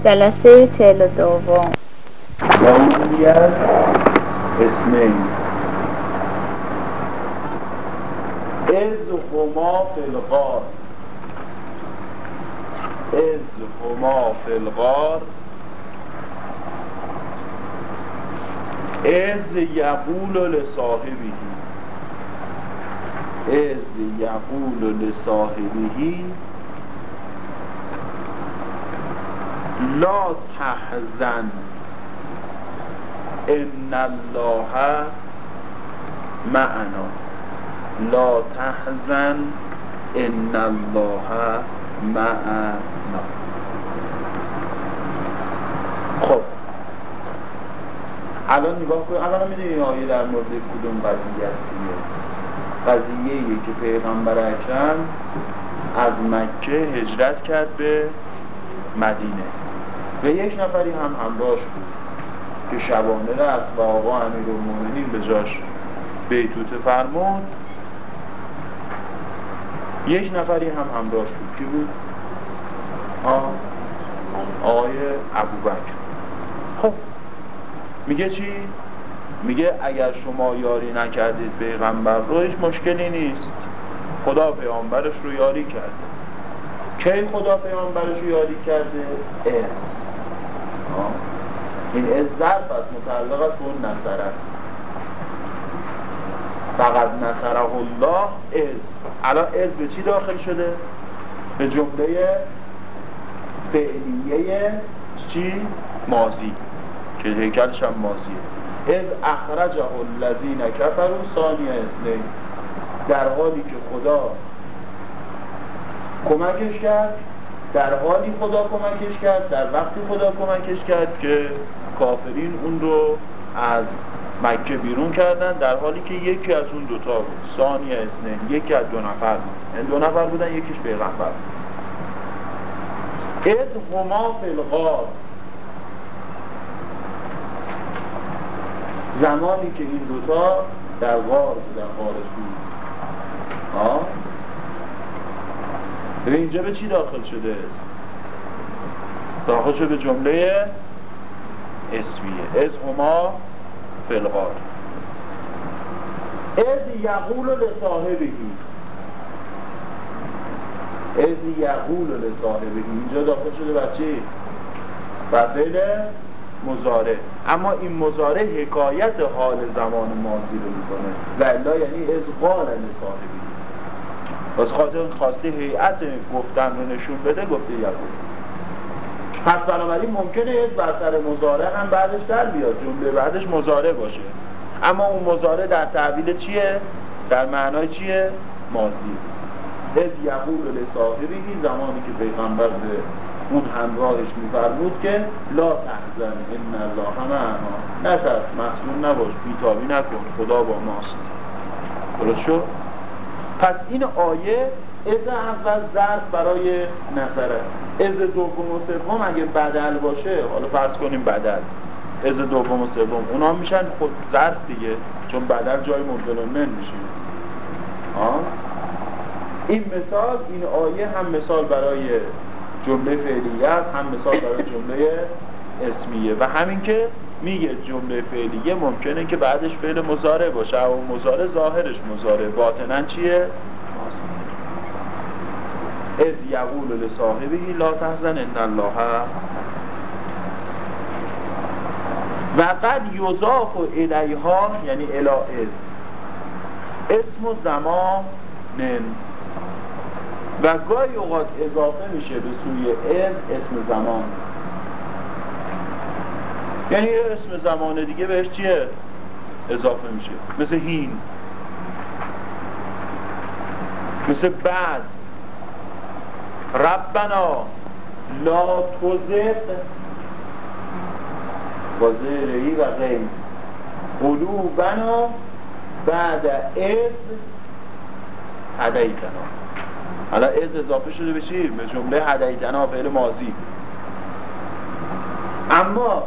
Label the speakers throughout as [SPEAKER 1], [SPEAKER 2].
[SPEAKER 1] جلسه چهل و دوم.
[SPEAKER 2] مولیت اسمین از هما فی الغار. از هما فی الغار. از یقول لصاحبه. از یقول لصاحبه. لا تحزن. ان الله معنا. لا تحزن. ان الله معنا. خب. الان نگاه کنید الان می‌دونی آیه در مورد کدوم قضیه است قضیه ای که پیغمبر اکرم از مکه هجرت کرد به مدینه. و یک نفری هم همراهش بود که شبانه رفت و آقا امیر المومنین به جاش بیتوت فرمود یک نفری هم همراهش بود کی بود؟ آقای ابوبکر خب میگه چی؟ میگه اگر شما یاری نکردید پیغمبر رو هیچ مشکلی نیست خدا پیامبرش رو یاری کرده کی خدا پیامبرش رو یاری کرده؟ از این از ظرف است متعلق است به اون نصره. فقط نصره الله از الان از به چی داخل شده؟ به جمله فعلیه چی؟ مازی که هیکلش هم مازیه از اخرجه الذین کفروا ثانی اثنین. در حالی که خدا کمکش کرد در حالی خدا کمکش کرد در وقتی خدا کمکش کرد که کافرین اون رو از مکه بیرون کردن در حالی که یکی از اون دوتا بود ثانی اثنین یکی از دو نفر بود. یعنی دو نفر بودن یکیش پیغمبر بود. از هما فی الغار. زمانی که این دوتا در غار بودن غار سود ها اینجا به چی داخل شده؟ داخل شده به جمله اسمیه. از هما فی الغار. از یقول لصاحبهی از یقول لصاحبهی اینجا داخل شده بچه بر فعل مزاره اما این مزاره حکایت حال زمان ماضی رو می‌کنه. و یعنی از قال لصاحبهی از خاطر خواسته هیئت گفتن رو نشون بده گفته یقول پس بنابراین ممکنه یک سر مزاره هم بعدش در بیاد جمله بعدش مزاره باشه اما اون مزاره در تعبیل چیه؟ در معنای چیه؟ ماضی از یقول لصاحبی زمانی که پیغمبر به اون همراهش میفرمود که لا تحزن ان الله معنا نترس محزون نباش بیتابی نکن خدا با ماست درست شد؟ پس این آیه از اول ظرف برای نصره از دوم و سوم اگه بدل باشه حالا فرض کنیم بدل. از دوم و سوم اونا میشن خود ظرف دیگه چون بدل جای مبدل من میشه. این مثال این آیه هم مثال برای جمله فعلیه است هم مثال برای جمله اسمیه. و همین که میگه جمله فعلیه ممکنه که بعدش فعل مزاره باشه. و مزاره ظاهرش مزاره باطنا چیه؟ از یقول لصاحبه لا تحزن ان الله. و قد یضاف الیها یعنی الی از اسم زمان و گاهی اوقات اضافه میشه به سوی از اسم زمان. یعنی اسم زمان دیگه بهش چیه؟ اضافه میشه. مثل هین. مثل بعد. ربنا لا توزق با زیرهی و غیر. قلوبنا بعد از هدیتنا. حالا از اضافه شده به چی؟ به جمله هدیتنا فعل ماضی. اما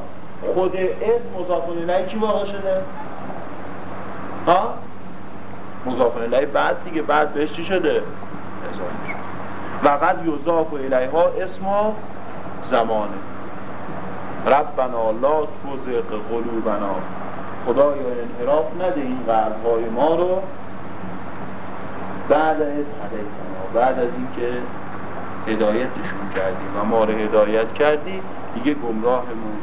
[SPEAKER 2] خود از مضاف الیه کی واقع شده؟ ها؟ مضاف الیه بعد دیگه بعد بهش چی شده؟ اضافه شده و یضاف الیها اسم زمانه ربنا لا توزق قلوبنا خدایا انحراف نده این قلبهای ما رو بعد از هدایتنا بعد از اینکه هدایتشون کردی و ما رو هدایت کردی دیگه گمراهمون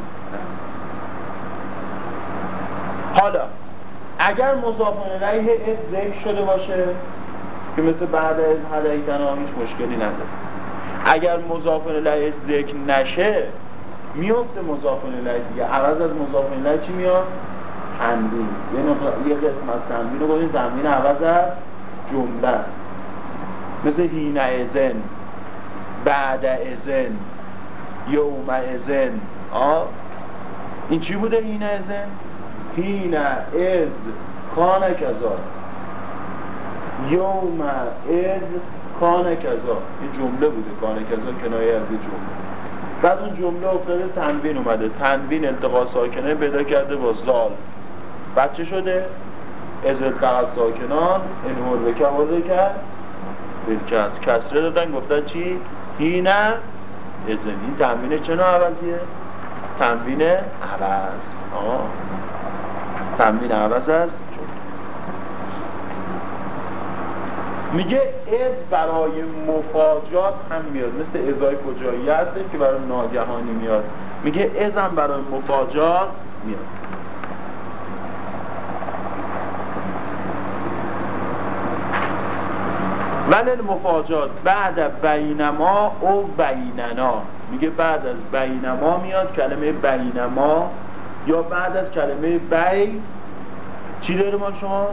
[SPEAKER 2] حالا اگر مضاف الیه ذکر شده باشه که مثل بعد از هدایتنا هیچ مشکلی نداره. اگر مضاف الیه ذکر نشه میفته مضاف الیه دیگه. عوض از مضاف الیه چی میاد؟ تنوین یه, یه قسم از رو بودیم تنوین عوض از جمله است. مثل هین ازن بعد ازن یوم ازن. آه؟ این چی بوده هین ازن؟ هین از کان کذا. یوم از کان کذا. این جمله بوده کان کذا کنایه از جمله. بعد اون جمله افتاده تنوین اومده. تنوین التقا ساکنه پیدا کرده با زال. بعد چه شده؟ از التقا ساکنان این هر بکه ورده کرد. بالکس کسره دادن گفتن چی؟ هینه ازن این تنوین چه عوضیه؟ تنوین عوض. آه. تنوین عوض از میگه از برای مفاجات هم میاد. مثل ازای کجایی هستش که برای ناگهانی میاد. میگه از هم برای مفاجات میاد. ولی المفاجات بعد بینما او بیننا. میگه بعد از بینما میاد. کلمه بینما یا بعد از کلمه بی چی داره ما شما؟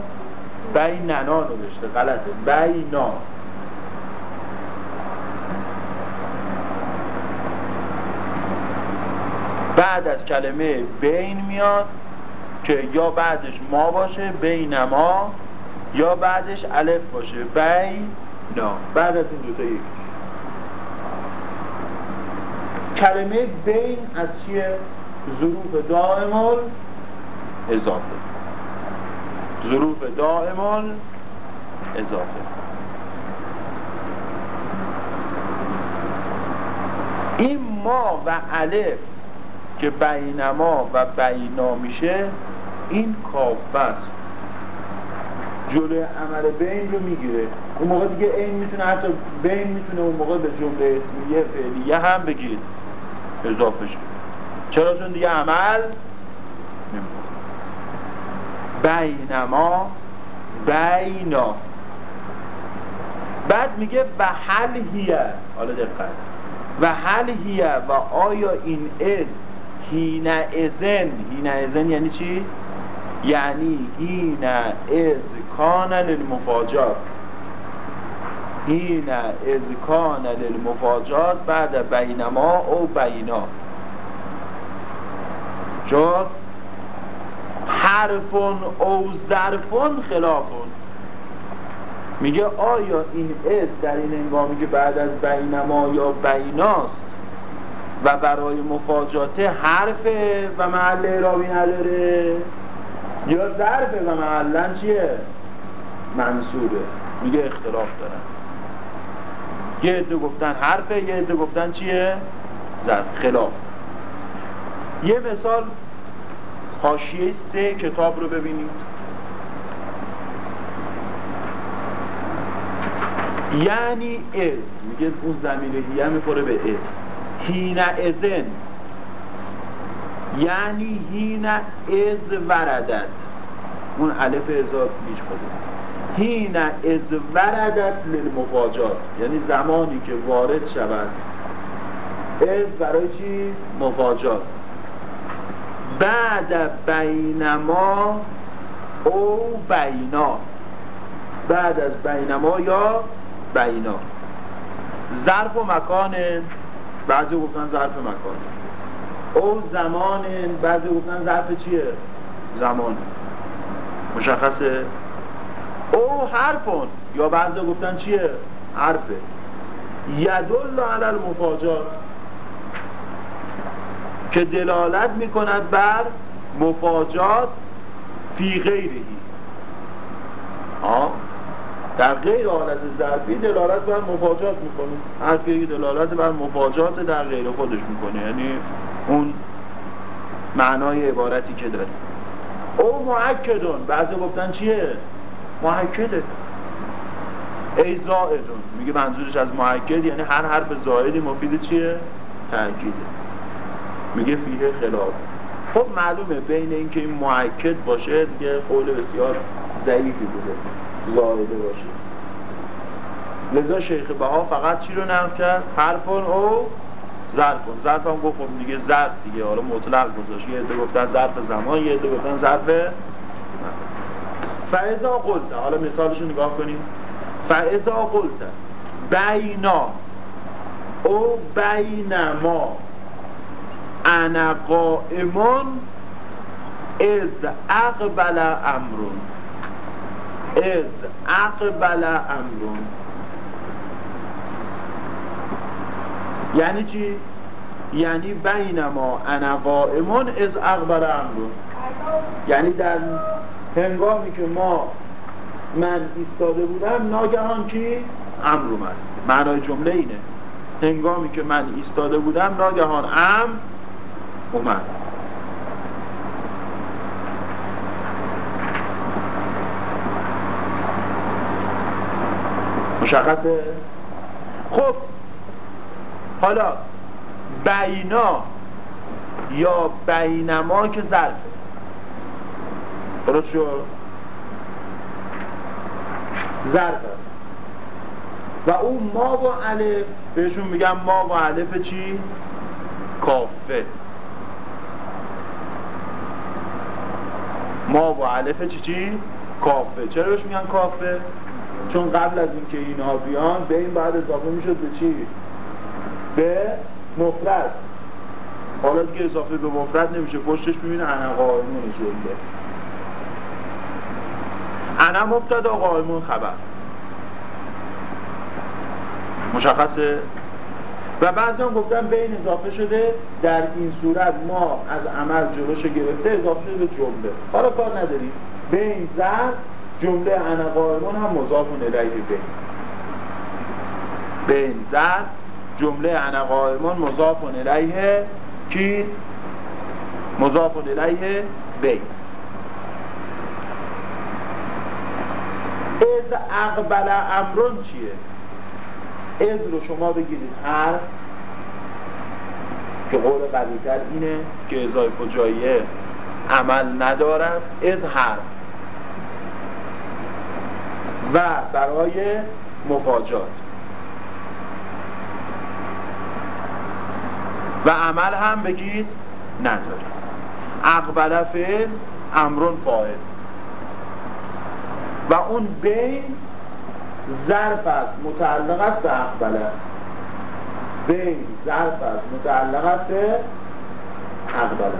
[SPEAKER 2] بیننا نوشته غلطه. بینا بعد از کلمه بین میاد که یا بعدش ما باشه بینما یا بعدش الف باشه. بینا بعد از این دوتا یکی کلمه بین از چیه؟ ظروف دائمال اضافه. ظروف دائمال اضافه. این ما و الف که بینما و بینا میشه این کافه است. جلوی عمل بین رو می‌گیره. اون موقع دیگه این می‌تونه حتی بین می‌تونه اون موقع به جمله اسمیه فعلیه هم بگید اضافه شد چرا چون دیگه عمل بینما بینا. بعد میگه و حل هیه. حالا دقت. و حل هیه و آیا این از هین ازن هین ازن یعنی چی؟ یعنی هین از کان للمفاجات. هین از کان للمفاجات بعد بینما او بینا. چون حرفون او ظرفون خلافون. میگه آیا این از در این انگامی که بعد از بینما یا بیناست و برای مفاجات حرفه و محل اعرابی نداره؟ یا ظرفه و محلا چیه؟ منصوبه. میگه اختلاف دارن. یه عده گفتن حرفه یه عده گفتن چیه؟ ظرف. خلاف. یه مثال حاشیه سه کتاب رو ببینید یعنی از میگه اون زمین هیه می‌خوره به از هین ازن. یعنی هین از وردد اون علف ازاد پیش خود هین از وردد للمفاجات. یعنی زمانی که وارد شود. از برای چی؟ مفاجات. بعد بینما او بینا. بعد از بینما یا بینا. ظرف و مکان بعضی گفتن ظرف مکان. او زمان بعضی گفتن ظرف چیه؟ زمان. مشخصه؟ او حرفون یا بعضی گفتن چیه؟ حرفه. یدل علی المفاجات. که دلالت می‌کند بر مفاجات فی غیرهی آه در غیر حالت ظرفی دلالت بر مفاجات می‌کنه. هر که دلالت بر مفاجات در غیر خودش می‌کنه. یعنی اون معنای عبارتی که داره. او معکدون بعضی گفتن چیه؟ معکده ای زائدون. میگه منظورش از معکد یعنی هر حرف زائدی مفید چیه؟ تأکیده. میگه فیه خلاف. خب معلومه بین اینکه این معکد باشه دیگه قول بسیار ضعیفی بوده. زائده باشه. لذا شیخ بها فقط چی رو نرم کرد؟ حرفون او ظرفون ظرف هم گفت خب دیگه ظرف دیگه. حالا مطلق گذاشت. یه عده گفتن ظرف زمان یه عده گفتن ظرف فعضا قلت. حالا مثالشو نگاه کنیم. فعضا قلت. بینا. او بین ما. انا قائمون از اقبل امرون از اقبل امرون یعنی چی؟ یعنی بین ما انا قائمون از اقبل امرون یعنی در هنگامی که ما من ایستاده بودم ناگهان کی؟ امر اومد. معنای جمله اینه. هنگامی که من ایستاده بودم ناگهان ام اومد مشخصه خب. حالا بینا یا بینما که ظرفه درست شد؟ ظرف است. و اون ما و الف بهشون میگم ما و الف چی؟ کافه. ما و الف چی چی؟ کافه چرا بهش میگن کافه؟ چون قبل از اینکه اینها بیان به این بعد اضافه می‌شد به چی؟ به مفرد حالا دیگه اضافه به مفرد نمیشه پشتش می‌بینه انا قائمون جمله انا مبتدا قائمون خبر مشخصه و بعضی هم گفتن به این اضافه شده در این صورت ما از عمل جلوش گرفته اضافه شده به جمله. حالا کار نداریم. به این زن جمله انا قائمون هم مضاف الیه به به این زن جمله انا قائمون مضاف الیه کی؟ مضاف الیه به از اقبل امرون چیه؟ از رو شما بگیرید. حرف که قول قویتر اینه که ازای فجاییه عمل ندارد از حرف و برای مفاجات. و عمل هم بگید نداره اقبل فعل امرون فاعل. و اون بین ظرف است متعلق است به اقبله بین ظرف است متعلق است به اقبله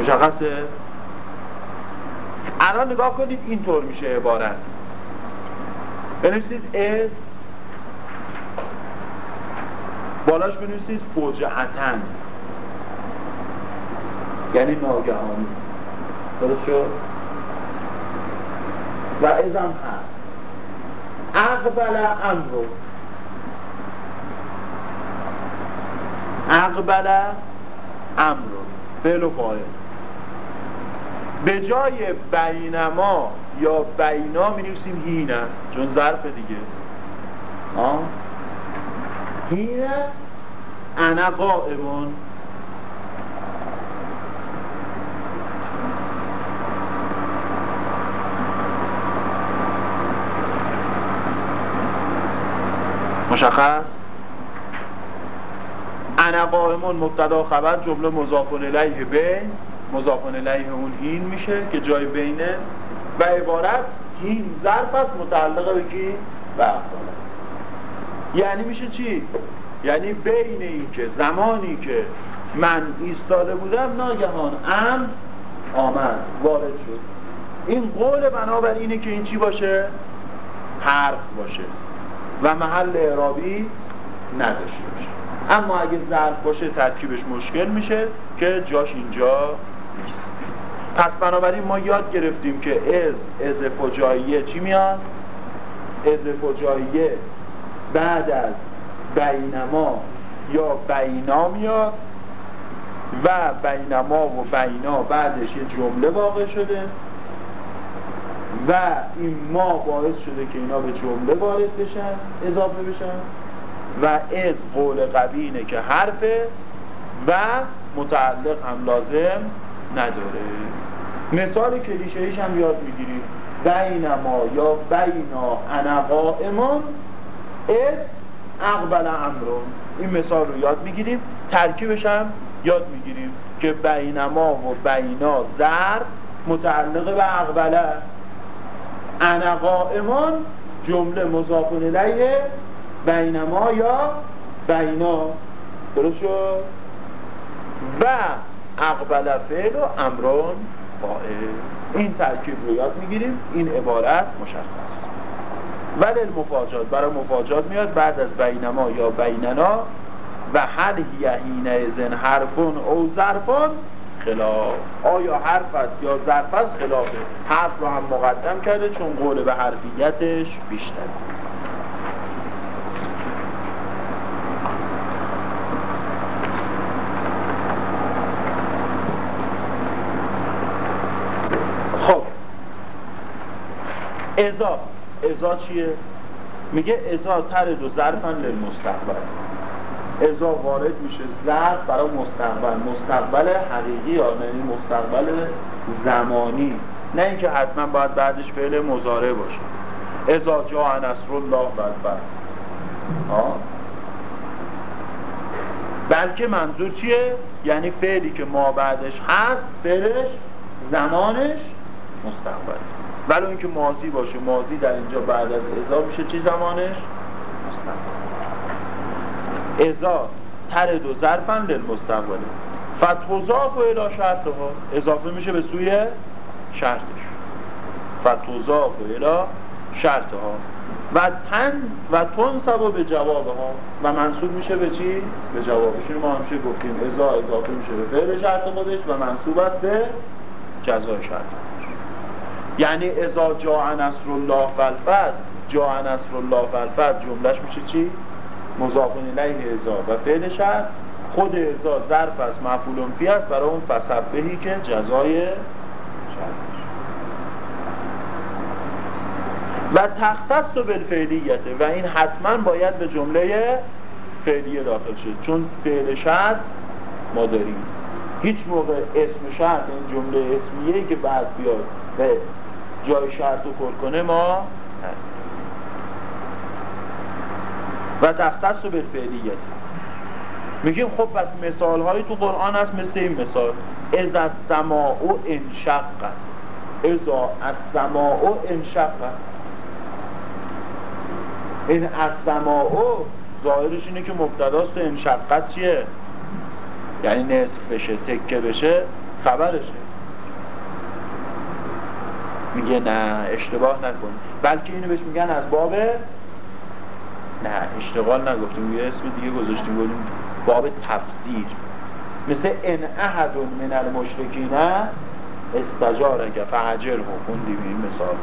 [SPEAKER 2] مشخصه؟ الان نگاه کنید اینطور میشه عبارت. بنویسید از بالاش بنویسید فوجعتن یعنی ناگهانی. درست شد؟ و ازم هست اقبل امرو اقبل امرو فعل و به جای بینما یا بینا می نویسیم هینه چون ظرف دیگه. آه. هینه انا قائمون. مشخص؟ انا قائمون مبتدا خبر جمله مضاف الیه به مضاف الیه اون هین میشه که جای بینه و عبارت هین ظرف است متعلق به کی؟ و یعنی میشه چی؟ یعنی بین این که زمانی که من ایستاده بودم ناگهان ام آمد وارد شد. این قول بنابر اینه که این چی باشه؟ حرف باشه. و محل اعرابی نداشته باشه. اما اگه ظرف باشه ترکیبش مشکل میشه که جاش اینجا نیست. پس بنابراین ما یاد گرفتیم که از از فجاییه چی میاد؟ از فجاییه بعد از بینما یا بینا میاد و بینما و بینا بعدش یه جمله واقع شده. و این ما باعث شده که اینا به جمله وارد بشن اضافه بشن. و از قول قبینه که حرفه و متعلق هم لازم نداره. مثال کلیشه هم یاد می‌گیریم. بینما یا بینا انا قائمون از اقبل امرون این مثال رو یاد می‌گیریم. ترکیبش هم یاد می‌گیریم که بینما و بینا زر متعلق به اقبله. انا قائمان جمله مضاف الیه بینما یا بینا. درست شد؟ و اقبل فعل و امرون فاعل. این ترکیب رو یاد می‌گیریم. این عبارت مشخص. ولی المفاجات برای مفاجات میاد بعد از بینما یا بیننا. و هل هی زن حرفون او ظرفون خلاف. آیا حرف است یا ظرف است خلافه حرف رو هم مقدم کرده چون قول به حرفیتش بیشتر. خب. ازا ازا چیه؟ میگه ازا ترد و ظرفن للمستقبل. ازا وارد میشه. ظرف برای مستقبل. مستقبل حقیقی یعنی مستقبل زمانی. نه اینکه حتما باید بعدش فعل مزاره باشه. ازا جا نصر الله و بلکه منظور چیه؟ یعنی فعلی که ما بعدش هست فعلش زمانش مستقبل. ولی اینکه ماضی باشه. ماضی در اینجا بعد از ازا میشه چی زمانش؟ ازا ترد و ظرفن للمستقبل فتوزاف و الا شرط ها. اضافه میشه به سوی شرطش. فتوزاف و الا شرط ها. و تن و تن سبا به جواب ها. و منصوب میشه به چی؟ به جوابش ما همیشه گفتیم. ازا اضافه میشه به فعل شرط خودش و منصوب است به جزای شرط. یعنی ازا جا نصر الله و الفت جا نصر الله و الفت جملش میشه چی؟ مضاف الیه ازا و فعل شرط خود ازا ظرف است مفعول فی است برای اون فسبهی که جزای و تختص و بالفعلیته و این حتما باید به جمله فعلیه داخل شد چون فعل شرط ما داریم. هیچ موقع اسم شرط این جمله اسمیه که بعد بیاد به جای شرط رو پر کنه ما و تختص به فعلیت. میگیم خب پس مثال هایی تو قرآن هست مثل این مثال. از از سماع انشقت. ازا از سماع انشقت. این از سماع ظاهرش اینه که مبتداست و انشقت چیه؟ یعنی نصف بشه تکه بشه خبرشه. میگه نه اشتباه نکن بلکه اینو بهش میگن از باب نه اشتغال نگفتیم یه اسم دیگه گذاشتیم گفتیم باب تفسیر. مثل ان احد من المشرکین استجاره که فعجر خوندیم این مثال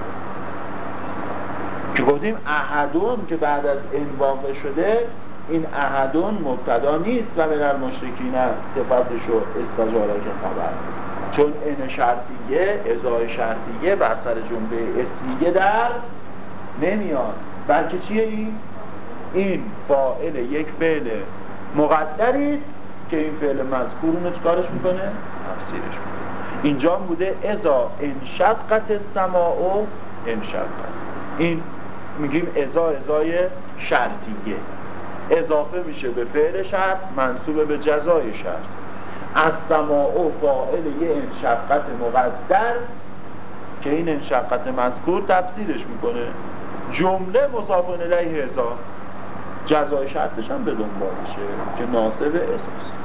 [SPEAKER 2] که گفتیم احدون که بعد از ان واقع شده این احدون مبتدا نیست و من المشرکین صفتش رو که خبر چون ان شرطیه ازای شرطیه بر سر جنبه اسمیه در نمیاد. بلکه چیه این؟ این فاعل یک فعل مقدری است که این فعل مذکور اونو چکارش می‌کنه؟ تفسیرش می‌کنه. اینجا بوده ازا انشقت سماع و انشقت این میگیم ازا ازای شرطیه. اضافه میشه به فعل شرط منصوب به جزای شرط. از سماع و فاعل یه انشقت مقدر که این انشقت مذکور تفسیرش می‌کنه. جمله مضاف الیه ازا جزای شرطش هم به دنبالشه که ناسب اساس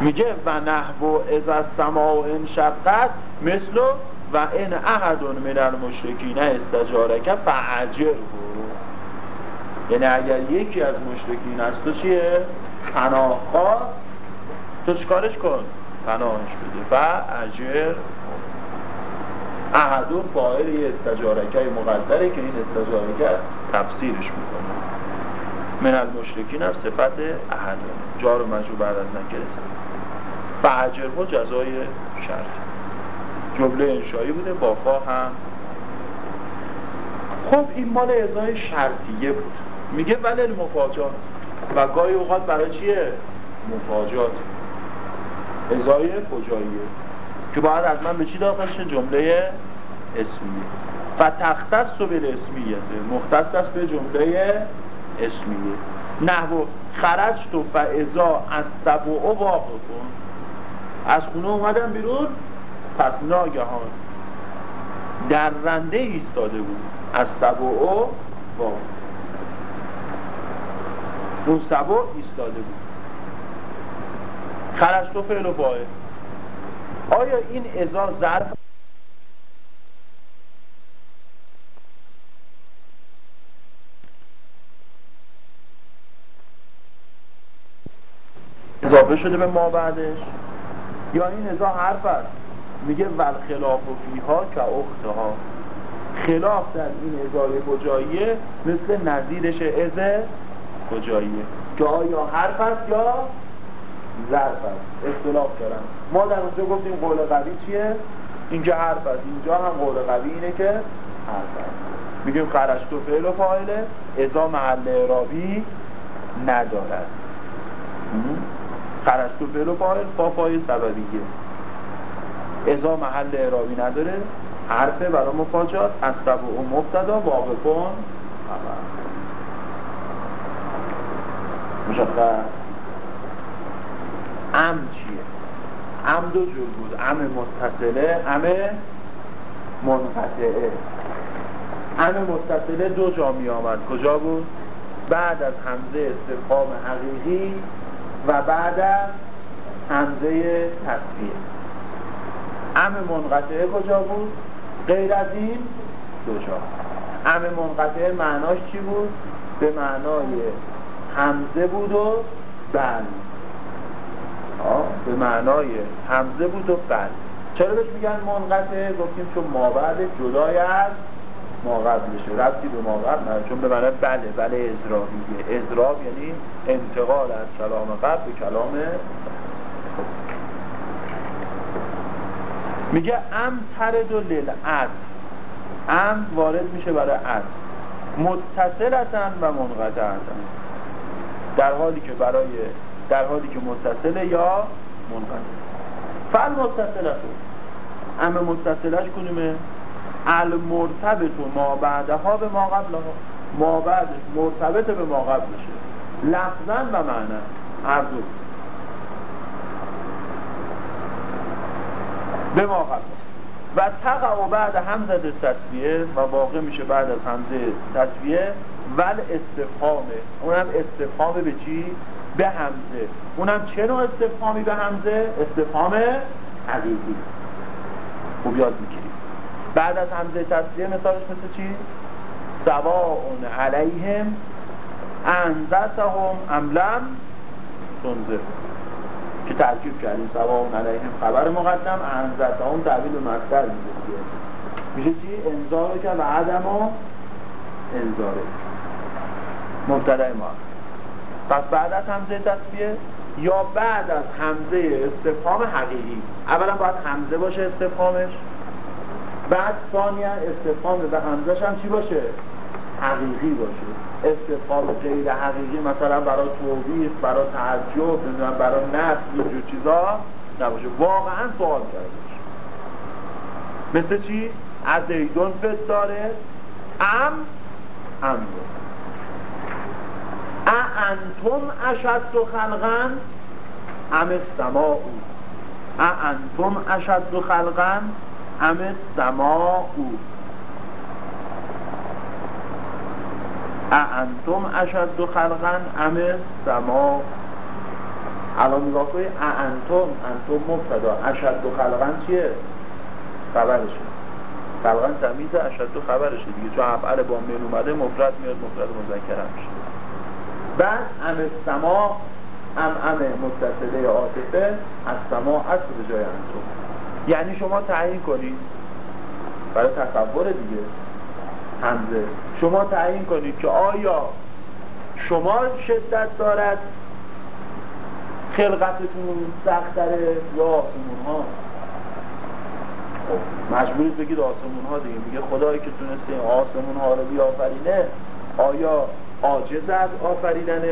[SPEAKER 2] میگه و نحو از از سما و انشقت مثل و ان احد من المشرکین استجارک فعجر یعنی اگر یکی از مشرکین از تو چیه؟ پناه خواست تو چکارش کن؟ پناهش بده. فعجر احدون فاعل یه استجارکه مقدره که این استجارکه تفسیرش می‌کنه. من المشرکین هم صفت احد جار و مجرور بعد از نکره فعجر و جزای شرط جمله انشایی بوده با فا هم. خب این مال ازای شرطیه بود. میگه ولی المفاجات و گاهی اوقات برای چیه؟ مفاجات. ازای کجاییه؟ که باید از من به چی داخل شه؟ جمله اسمیه. و تختص و به اسمیه. مختص است به جمله اسمیه. نحو خرج تو فعضا از سبع واقع کن از خونه اومدم بیرون پس ناگهان در رنده ایستاده بود. از سبع واقع اون سبع ایستاده بود. خرج تو فعل و فاعل. آیا این ازا ظرف اضافه شده به ما بعدش؟ یا این ازا حرف است؟ میگه ول خلاف و فیها که اختها خلاف در این ازای کجاییه؟ مثل نظیرش از کجاییه؟ که آیا حرف است یا ظرف است؟ اختلاف دارن ما در اونجا گفتیم قول قوی چیه؟ اینجا حرف است اینجا هم قول قوی اینه که حرف است میگیم خرشت و فعل و فاعله. ازا محل اعرابی ندارد. خرشت و فعل و فاعل فافای سببیه. ازا محل اعرابی نداره حرفه برای مفاجات از و مبتدا واقع کن. مشخص؟ ام چیه ام دو جور بود. ام متصله ام منقطعه. ام متصله دو جا می آمد. کجا بود؟ بعد از همزه استفهام حقیقی و بعد از همزه تصویه ام منقطعه کجا بود؟ غیر از این دو جا. ام منقطعه معناش چی بود؟ به معنای همزه بود و بل به معنای همزه بود و بل چرا بهش میگن منقطع؟ گفتیم چون ما بعد جدای از ما قبلشه ربطی به ما قبل چون به معنای بله بله ازرابیه ازراب یعنی انتقال از کلام قبل به کلام میگه ام ترد و للعد ام وارد میشه برای عد متصلتن و منقطعتن در حالی که برای در حالی که متصله یا منقطع. فعل متصله اما متصلش کنیمه المرتبط ما بعدها به ما قبل ما بعدش مرتبط به ما قبلشه لفظا و معنی هر دو. به ما قبل. و تقع و بعد همزه تصویه و واقع میشه بعد از همزه تصویه ول استفهامه اونم استفهامه به چی؟ به همزه اونم چه نوع استفهامی به همزه؟ استفهام حقیقی. خوب یاد می‌گیریم بعد از همزه تصویه مثالش مثل چی؟ سواء علیهم انزتهم املم تنزه که ترکیب کردیم. سواء علیهم خبر مقدم انزتهم تعبیل مصدر میشه میشه چی؟ انذارو که و عدم و انذاره مبتدع ما. پس بعد از همزه تصفیه یا بعد از همزه استفهام حقیقی؟ اولا باید همزه باشه استفهامش بعد ثانیا استفهام به همزهش هم چی باشه؟ حقیقی باشه. استفهام غیر حقیقی مثلا برای توبیخ برای تعجب نمی‌دونم برای نفس اینجور چیزا نباشه. واقعا سوال کرده مثل چی؟ از ایدون فت داره. ام ام انتم اشد خلقا؟ ام السماء؟ انتم اشد خلقا؟ ام السماء؟ انتم اشد خلقا؟ ام السماء؟ الان نگاه کنید انتم انتم مبتدا. اشد خلقا چیه؟ خبرشه. خلقا تمیز اشد خبرشه دیگه. چون افعل با میل اومده مفرد میاد مفرد مذکر میشه. بعد ام سما ام ام متصله عاطفه از سما از به جای انتو. یعنی شما تعیین کنید. برای تصور دیگه. همزه شما تعیین کنید که آیا شما شدت دارد؟ خلقتتون سختره یا آسمون ها خب مجبورید بگید آسمون ها دیگه. میگه خدایی که تونسته آسمون ها رو بیافرینه آیا عاجز از آفریدن.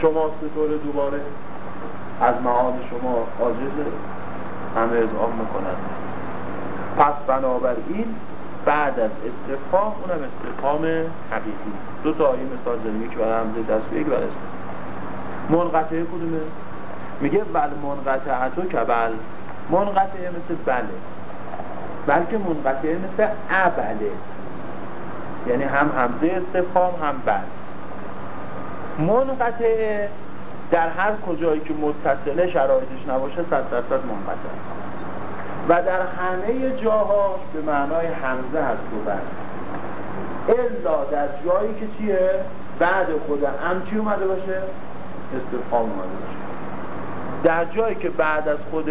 [SPEAKER 2] شما طور دوباره از معاد شما عاجزه همه اذعان می‌کنند. پس بنابراین بعد از استفهام اونم استفهام حقیقی. دو تا آیه مثال زدیم یک برای همزه دست یک استفهام منقطعه کدومه؟ میگه ول که بل. منقطعه مثل بله. بلکه منقطعه مثل ابله. یعنی هم همزه استفهام هم بل منقطعه در هر کجایی که متصله شرایطش نباشه صد درصد منقطع و در همه جاهاش به معنای همزه هست و بل الا در جایی که چیه؟ بعد خود ام چی اومده باشه؟ استفهام اومده باشه. در جایی که بعد از خود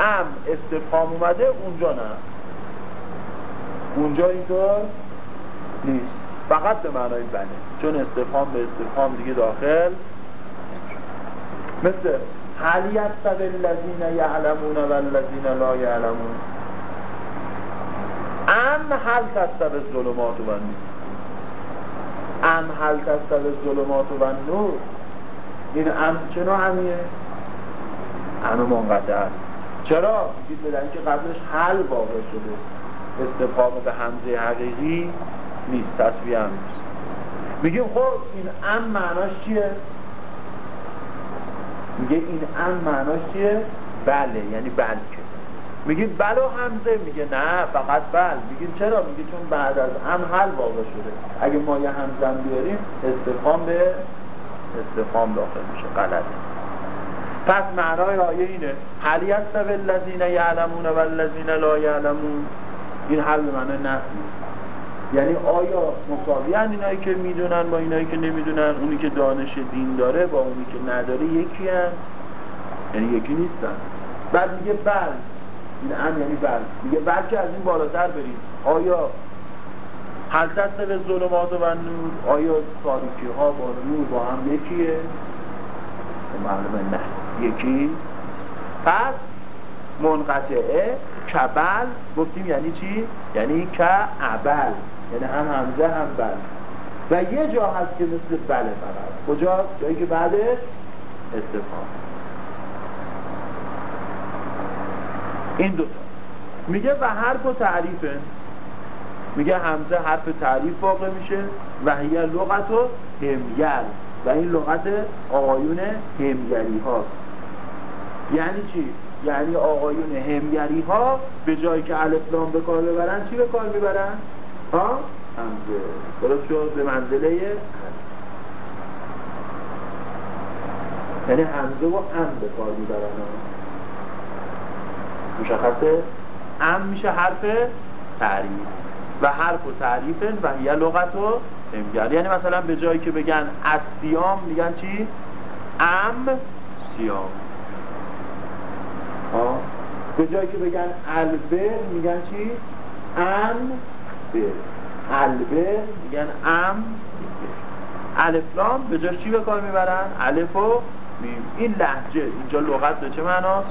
[SPEAKER 2] ام استفهام اومده اونجا نه. اونجا اینطور نیست. فقط به معنای بله. چون استفهام به استفهام دیگه داخل مثل هل یستوی الذین یعلمون و الذین لا یعلمون. ام هل تستوی الظلمات و النور. ام هل تستوی الظلمات و النور. این ام نوع امیه؟ ام منقطع است. چرا؟ میگید بدن که قبلش حل واقع شده. استفهام به همزه حقیقی نیست تصویه هم نیست. میگیم خب این ام معناش چیه؟ میگه این ام معناش چیه؟ بله یعنی بلکه. میگیم بله و همزه میگه نه فقط بل. میگیم چرا؟ میگه چون بعد از ام حل واقع شده. اگه ما یه همزم بیاریم استفهام به استفهام داخل میشه. غلطه پس معنای آیه اینه. هل یستوی الذین یعلمون و الذین لا یعلمون. این حل به معنای نفی. یعنی آیا مساوی اینایی که می‌دونن با اینایی که نمی‌دونن؟ اونی که دانش دین داره با اونی که نداره یکی هم. یعنی یکی نیستن. بعد میگه بل. این هم یعنی بل. میگه بلکه از این بالاتر بریم. آیا دست به ظلمات و نور آیا تاریکی ها با نور با هم یکیه؟ معلومه نه. یکی. پس منقطعه کبل گفتیم یعنی چی؟ یعنی کعبل. یعنی هم همزه هم بل و یه جا هست که مثل بله فقط. کجا؟ جایی که بعدش استفهام این دوتا میگه و حرف و تعریفه. میگه همزه حرف تعریف واقع میشه. و هی لغت و همیر و این لغت آقایون همگری هاست. یعنی چی؟ یعنی آقایون همگری ها به جایی که الفلام به کار ببرن چی به کار می‌برن؟ ها؟ همزه درست شد به منزله یعنی همزه و ام به کار می‌برن مشخصه؟ ام میشه حرف تعریف و حرف و تعریفن و یه لغت و امگر یعنی مثلا به جایی که بگن الصیام میگن چی؟ امصیام ها به جایی که بگن البر میگن چی؟ امبر البر میگن ام الف لام به جاش چی به کار می‌برن؟ الف و میم این لهجه اینجا لغت به چه معناست؟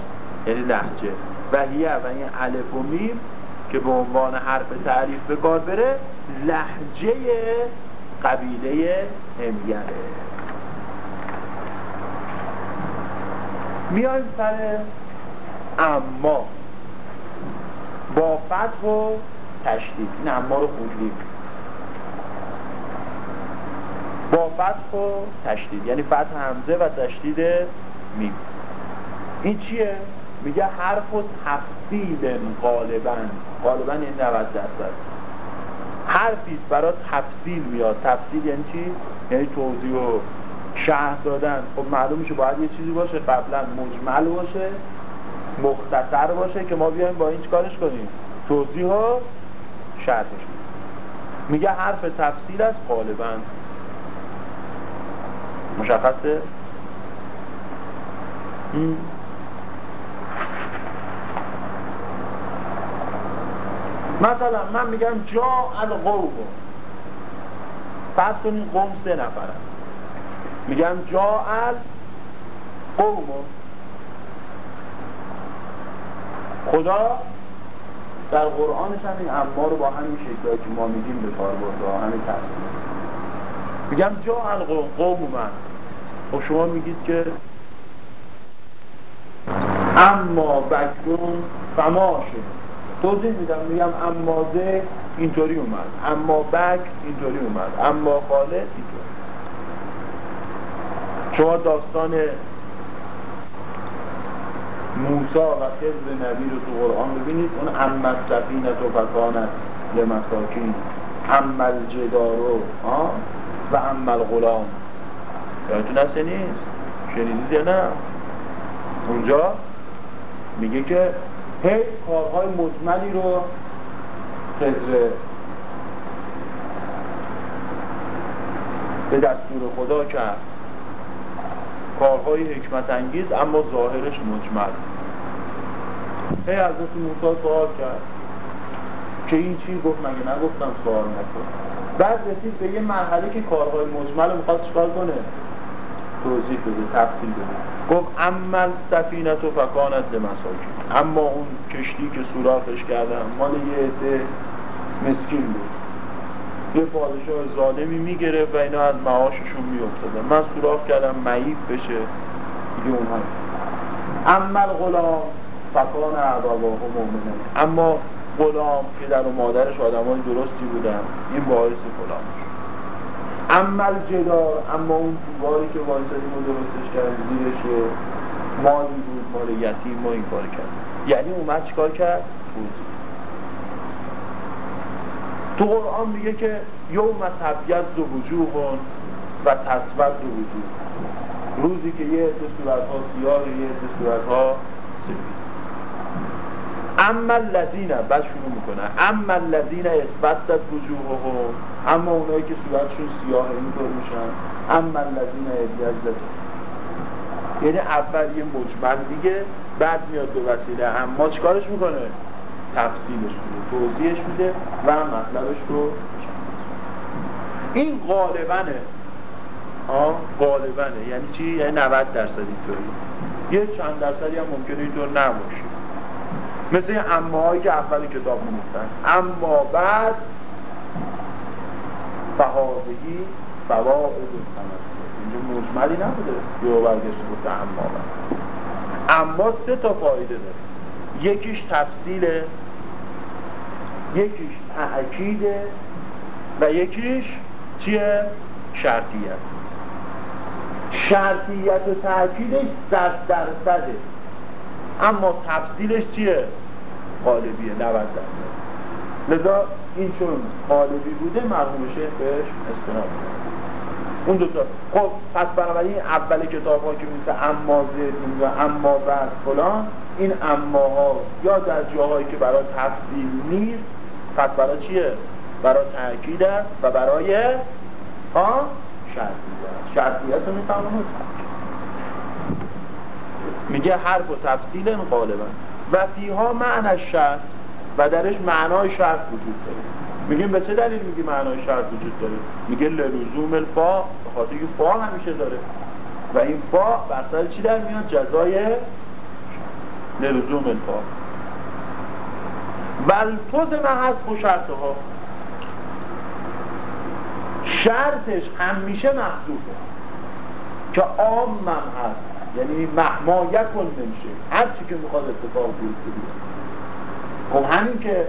[SPEAKER 2] یعنی لهجه و هیه و این الف و میم که به عنوان حرف تعریف به کار بره لحجه قبیله همیره میایم سر اما با فتح و تشدید. این اما رو با فتح و تشدید. یعنی فتح همزه و تشدید میم. این چیه؟ میگه حرف و تفصیل غالبا. غالبا این 90 درصد. حرفی برای تفصیل میاد. تفصیل یعنی چی؟ یعنی توضیح و شهر دادن. خب معلوم میشه باید یه چیزی باشه. قبلا مجمل باشه. مختصر باشه که ما بیایم با این کارش کنیم. توضیح و شرحش میگه حرف تفصیل است غالبا مشخصه؟ مثلا من میگم جا القوم فرض کنید قوم سه نفرن میگم جاعل قوم. خدا در قرآنش هم این اما رو با همین شکلی که ما میگیم به کار برده همین تفسیر. میگم جا القوم قوم من خب شما میگید که اما بکرون فما شد. توضیح میدم. میگم اما زه اینطوری اومد. اما بک اینطوری اومد. اما خالد اینطوری. شما داستان موسا و خضر نبی رو تو قرآن ببینید اون اما سفینت و فکانت لمساکین اما الجدارو و اما الغلام یادتون هست نیست؟ شنیدید یا نه؟ اونجا میگه که هی کارهای مجملی رو خضر به دستور خدا کرد. کارهای حکمت انگیز اما ظاهرش مجمل. هی حضرت موسی سوال کرد. که این چی گفت؟ مگه نگفتم سوال نکن. بعد رسید به یه مرحله که کارهای مجمل می‌خواد چکار کنه؟ توضیح بده تفصیل بده. گفت عمل سفینت و فکانت لمساکین اما اون کشتی که سوراخش کردم مال یه عده مسکین بود. یه پادشاه ظالمی میگره و اینا از معاششون میافتادن. من سوراخ کردم معیب بشه. دیگه اون هم عمل غلام فکان عباباه مؤمنه. اما غلام که در و مادرش آدمای درستی بودن. این باعث غلام عمل جدار اما اون دیواری که وایسادیم و درستش کرد زیرش مالی بود مال یتیم ما این کار کرد. یعنی اومد چیکار کرد؟ توضیح تو قرآن میگه که یوم تبیت و وجوه و تصود و وجوه. روزی که یه عده صورت ها سیاه یه عده صورت ها سفید. اما الذین بعد شروع می‌کنه. اما الذین اثبتت وجوههم اما اونایی که صورتشون سیاه اینطور میشن. اما الذین ابیضت یعنی اول یه مجمل دیگه بعد میاد به وسیله. اما چیکارش می‌کنه؟ تفصیلش میده توضیحش میده و مطلبش رو این غالبنه ها غالبنه یعنی چی؟ یعنی 90 درصد اینطوری. یه چند درصدی هم ممکنه اینطور نباشه. مثل اماهایی که اول کتاب می‌نویسن اما بعد فهادگی فواعد اینجا مجملی نبوده. یه برگشت گفته اما بعد. اما سه تا فایده داره. یکیش تفصیله یکیش تأکیده و یکیش چیه؟ شرطیت. شرطیت و تأکیدش صد درصده. اما تفصیلش چیه؟ قالبیه 90 درصد. لذا این چون قالبی بوده مرحوم شیخ بهش استناد اون دوتا خب پس بنابراین اول کتاب ها که میسه اما زید و اما بعد فلان این اماها یا در جاهایی که برای تفصیل نیست پس برای چیه؟ برای تأکید است و برای ها؟ شرطیت شرطیت رو میفهمون میگه حرف و تفصیل غالبا. و فیها معنی شرط و درش معنای شرط وجود داره. میگیم به چه دلیل میگی معنای شرط وجود داره؟ میگه لزوم الفا خاطر فا همیشه داره. و این فا بر سر چی در میاد؟ جزای لزوم الفا. والفوز من حذف و شرط ها شرطش همیشه محذوفه. که عام هست. یعنی مهما یکن نمیشه هر چی که می‌خواد اتفاق بیفته خب همین که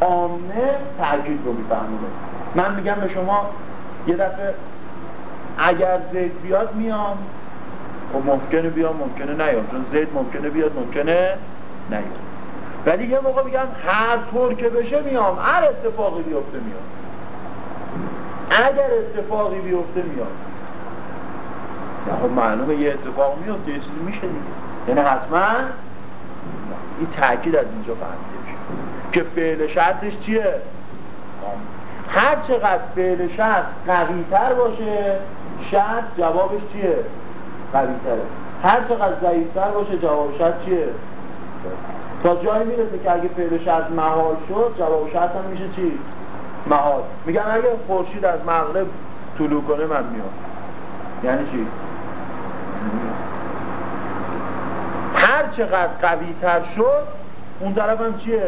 [SPEAKER 2] عامه تاکید رو میفهمونه. من میگم به شما یه دفعه اگر زید بیاد میام. خب ممکنه بیام ممکنه نیام. چون زید ممکنه بیاد ممکنه نیام. ولی یه موقع میگم هر طور که بشه میام. هر اتفاقی بیفته میام. اگر اتفاقی بیفته میام. خب معلومه یه اتفاق میفته یه چیزی میشه دیگه. یعنی حتما این تاکید از اینجا فهمیده میشه. که فعل شرطش چیه؟ هر چقدر فعل شرط قوی تر باشه شرط جوابش چیه؟ قوی تره هر چقدر ضعیف تر باشه جواب شرط چیه؟ تا جایی می‌رسه که اگه فعل شرط محال شد جواب شرط هم میشه چی؟ محال. میگن اگه خورشید از مغرب طلوع کنه من میام یعنی چی؟ هر چقدر قوی تر شد اون طرف هم چیه؟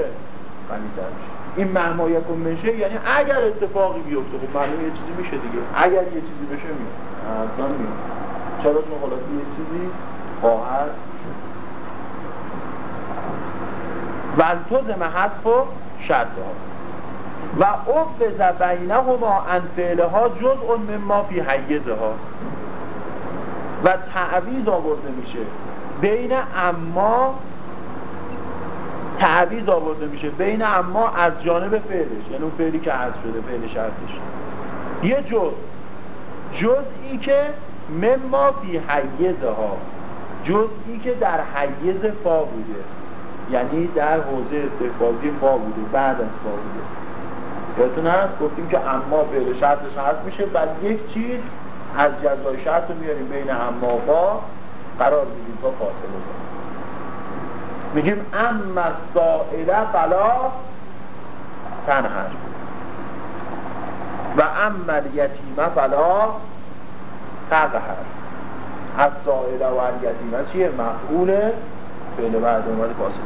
[SPEAKER 2] قوی تر میشه. این مهما یکون میشه یعنی اگر اتفاقی بیفته خب معلومه یه چیزی میشه دیگه. اگر یه چیزی بشه میاد. اصلا میاد. چرا چون خلاصی یه چیزی خواهد و حذف و شرط ها. و افز بینهما ان فعلها جزء مما فی حیزه ها و تعویض آورده میشه. بین اما تعویض آورده میشه. بین اما از جانب فعلش. یعنی اون فعلی که حذف شده فعل شرطش. یه جز. جزئی که مما فی حیزه ها جزئی که در حیز فا بوده. یعنی در حوزه استحبازی فا بوده بعد از فا بوده. یادتون هست؟ گفتیم که اما فعل شرطش هست میشه. بعد یک چیز از جزای شرط رو میاریم بین اما با قرار میدیم تا فاصله داریم میگیم اما سائله فلا تنهر و اما الیتیمه فلا تقهر. از سائله و الیتیمه چیه؟ مفعول فعل بعد اومده فاصله.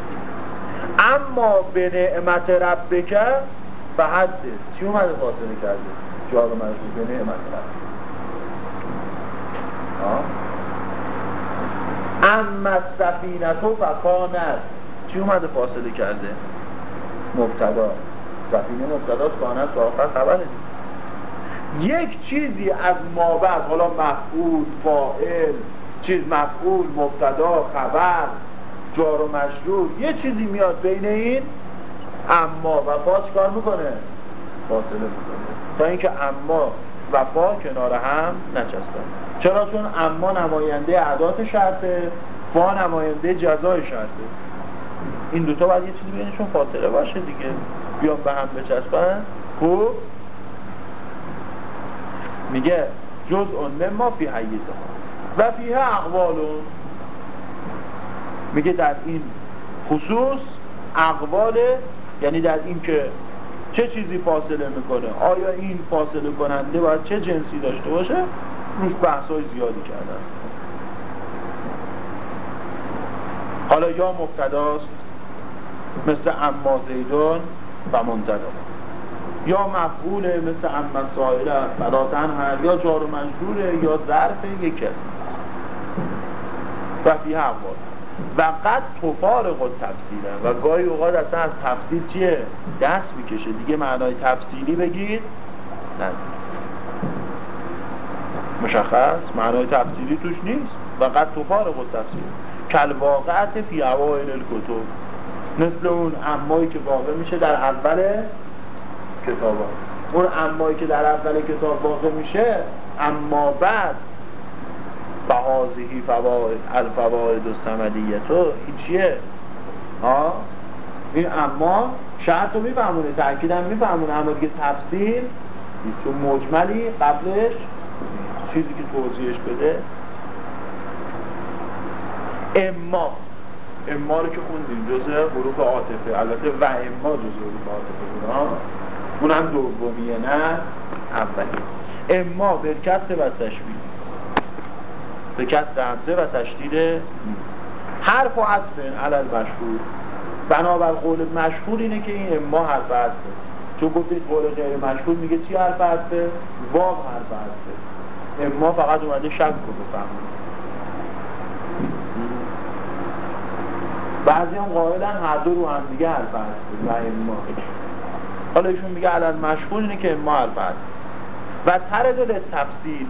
[SPEAKER 2] اما به نعمت ربکه به حد چی اومده فاصله کرده؟ جواب مجبور به نعمت ربکه اما سفینتو فکانت چی اومده فاصله کرده؟ مبتدا. سفینه مبتدا کانت تا آخر خبره یک چیزی از مابعد حالا مفعول فاعل چیز مفعول مبتدا خبر جار و مجرور یه چیزی میاد بین این اما و فا کار می‌کنه؟ فاصله می‌کنه. تا اینکه اما و فا کنار هم نچسبن چرا؟ چون اما نماینده عدات شرطه فا نماینده جزای شرطه. این دوتا باید یه چیزی بینشون فاصله باشه دیگه. بیان به هم بچسبن. خوب؟ میگه جز اون ما فی حیزه و فیه اقوالون میگه در این خصوص اقوال یعنی در این که چه چیزی فاصله می‌کنه؟ آیا این فاصله کننده باید چه جنسی داشته باشه؟ روش بحث های زیادی کردن. حالا یا مبتداست مثل اما زیدون و منتدا یا مفعوله مثل اما سایله فلاتن هر یا جار و یا ظرف از و فی و قد تفارق و تفسیره. و گاهی اوقات اصلا از تفسیر چیه؟ دست می‌کشه. دیگه معنای تفسیری بگید نه. مشخص؟ معنای تفسیری توش نیست. و قد تفارق و تفسیر کل واقعت فی اوائل الکتب. مثل اون امایی که واقع میشه در اول کتاب ها. اون امایی که در اول کتاب واقع میشه اما بعد فهازهی فواید الفواید و سمدیتو چیه؟ ها؟ این اما شرط رو میفهمونه تأکید هم میفهمونه. اما دیگه تفصیل چون مجملی قبلش چیزی که توضیحش بده. اما. اما رو که خوندیم. جزء حروف عاطفه. البته و اما جزء حروف عاطفه ها اون هم دومیه نه؟ اولی. اما برکسه و تشبیه. به کسر همزه و تشدید حرف و عطف علل مشهور بنابر قول مشهور اینه که این اما حرف عطفه چون گفتید قول غیر مشهور میگه چی حرف عطفه؟ واو حرف عطفه اما فقط اومده شک رو بفهمونه. بعضی هم قائلن هر دو رو هم دیگه حرف عطفه و اما. حالا ایشون میگه علل مشهور اینه که اما حرف عطفه و تردل تفصیل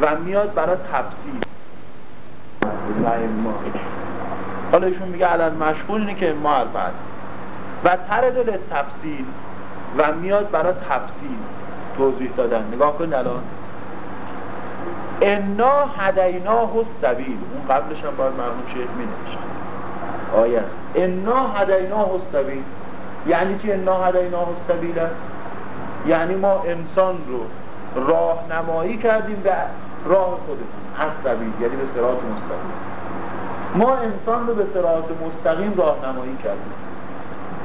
[SPEAKER 2] و میاد برای تفصیل و اما حالا ایشون میگه علل مشغول اینه که اما حرف و تردل تفصیل و میاد برای تفصیل توضیح دادن. نگاه کن الان. انا هدیناه السبیل. اون قبلش هم باید مرموم شیخ می نوشت آیه است. انا هدیناه السبیل. یعنی چی انا هدیناه السبیل؟ یعنی ما انسان رو راهنمایی کردیم به راه خودمون. از سبیل یعنی به صراط مستقیم. ما انسان رو به صراط مستقیم راهنمایی کردیم.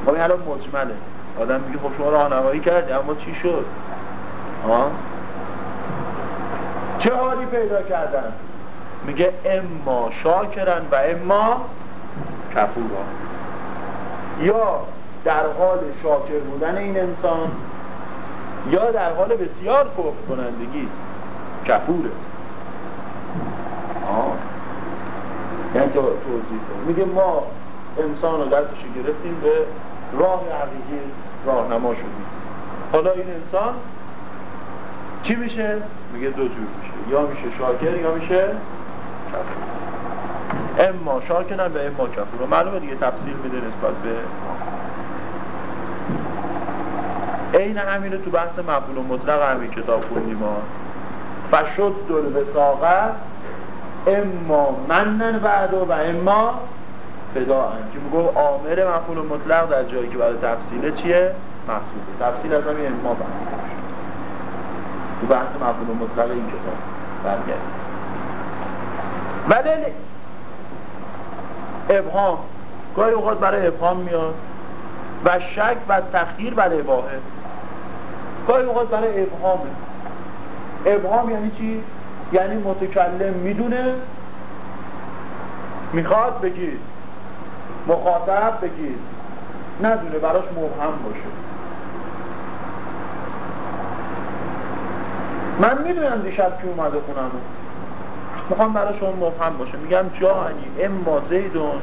[SPEAKER 2] خب این الان مجمله. آدم میگه خب شما راهنمایی کردی اما چی شد؟ ها چه حالی پیدا کردن؟ میگه اما شاکرن و اما کفورا. یا در حال شاکر بودن این انسان یا در حال بسیار کفر کنندگی است. کفوره. یعنی تو توضیح میگه ما انسان رو دستش گرفتیم به راه حقیقی راهنما شدیم. حالا این انسان چی میشه؟ میگه دو جور میشه. یا میشه شاکر یا میشه کفور اما شاکرن و اما کفور معلومه دیگه تفصیل میده نسبت به عین همینه تو بحث مفعول و مطلق همین کتاب خوندیم ما. فشد دل وساقه اما منن بعد و اما فداعن که میگو آمر مفعول مطلق در جایی که برای تفصیله چیه؟ محصوله تفصیل از همین اما برمیگرد تو بحث مفعول مطلق این کتاب برگرد ولی ابهام. گاهی اوقات برای ابهام میاد. و شک و تخییر برای اباهه گاهی اوقات برای ابهامه. ابهام یعنی چی؟ یعنی متکلم می‌دونه می‌خواد بگید مخاطب بگید ندونه براش مبهم باشه. من می‌دونم دیشب که اومده خونم می‌خوام برای شما مبهم باشه. میگم جانی اما زیدون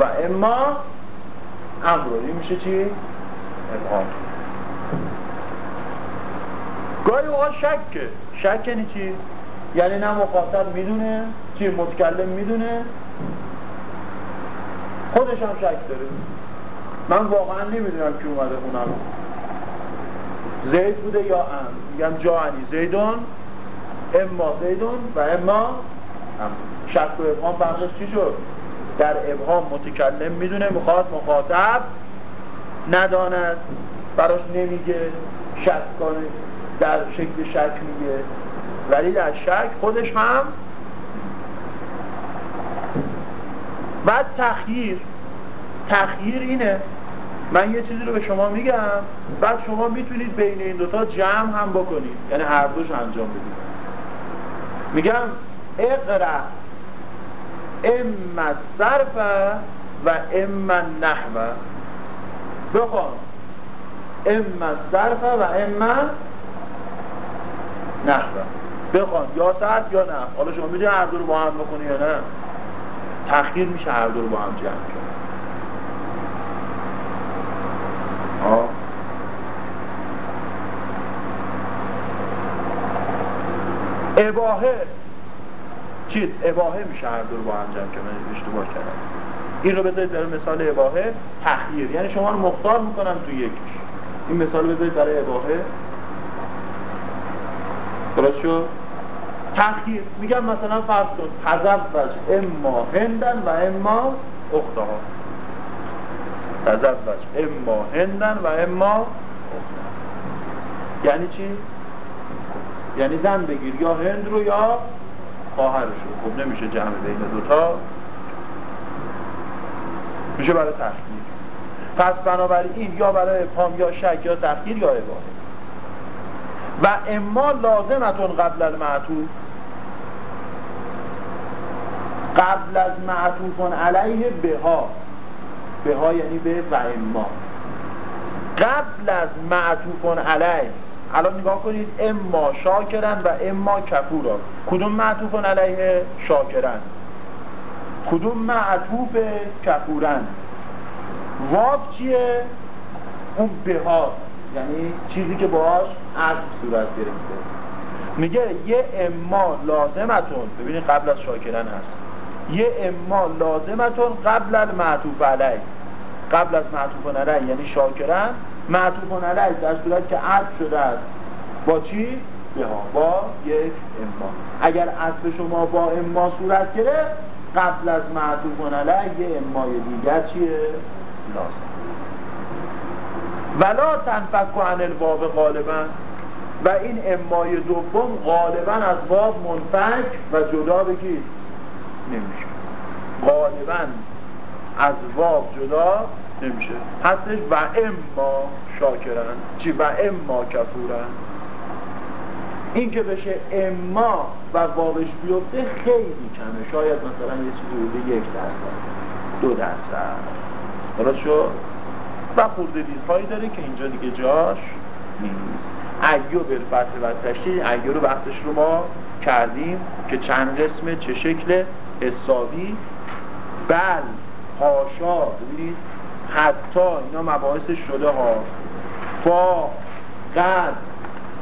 [SPEAKER 2] و اما امرو این میشه چی؟ ابهام. گاهی اوقات شکه. شک یعنی چی؟ یعنی نه مخاطب می‌دونه چی متکلم می‌دونه. خودش هم شک داره. من واقعا نمی‌دونم کی اومده خونم زید بوده یا ام؟ میگم جانی زیدون اما زیدون و اما ام. شک و ابهام فرقش چی شد؟ در ابهام متکلم می‌دونه می‌خواد مخاطب نداند. براش نمیگه شک کنه. در شکل شک میگه. ولی در شک خودش هم بعد تخییر تخییر اینه. من یه چیزی رو به شما میگم. بعد شما می‌تونید بین این دوتا جمع هم بکنید. یعنی هر دوش انجام بدید. میگم اقرا اما صرف و اما نحو بخوان. اما صرف و اما نحو بخوان. یا صرف یا نه. حالا شما می‌دونی هر دو رو با هم بکنی یا نه. تخییر میشه هر دو رو با هم جمع کرد اباهه. چیز؟ اباهه میشه هر دو رو با هم جمع که من اشتباه کردم. این رو بذارید برای مثال اباهه تخییر یعنی شما رو مختار می‌کنم تو یکیش. این مثال بذارید برای اباهه. درست شد؟ تخییر میگم مثلا فرض کن تزوج اما هندن و اما اختها تزوج اما هندن و اما اختها یعنی چی؟ یعنی زن بگیر یا هند رو یا خواهرش رو خب نمیشه جمع بین دوتا میشه برای تخییر پس بنابراین یا برای پام یا شک یا تخییر یا اباهه و اما لازمتون قبل المعطوف قبل از معطوفون علیه بها. بها یعنی به و اما قبل از معطوفون علیه. الان نگاه کنید اما شاکرن و اما کفورا. کدوم معطوفون علیه؟ شاکرن. کدوم معطوف کفورن؟ واو چیه؟ اون بهاست یعنی چیزی که باش عطف صورت گرفته. میگه یه اما لازمتون. ببینید قبل از شاکرن هست. یه اما لازمتون قبل از معطوف علیه. قبل از معطوف علیه یعنی شاکرن معطوف علیه در صورت که عطف شده است. با چی؟ بها با یک اما. اگر عطف شما با اما صورت گرفت قبل از معطوف علیه یه امای دیگر چیه؟ لازم. ولا تنفک عن الباب غالبا. و این امای دوم غالبا از باب منفک و جدا بگید نمیشه. غالبا از باب جدا نمیشه. هستش و اما شاکرن چی و اما کفورن. این که بشه اما و واوش بیفته خیلی کمه. شاید مثلا یه چیزی بوده یک درصد دو درصد. درست شد؟ و خورده هایی داره که اینجا دیگه جاش نیست. ایو بالفتح و تشکیل ایو رو بحثش رو ما کردیم که چند قسمه چه شکل حسابی بل هاشا ببینید حتی اینا مباحثش شده ها. فا قد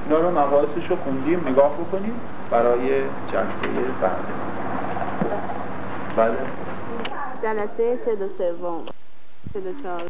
[SPEAKER 2] اینا رو مباحثش رو خوندیم نگاه بکنیم برای جلسه بعد. بله.
[SPEAKER 1] جلسه 43 44